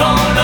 啦啦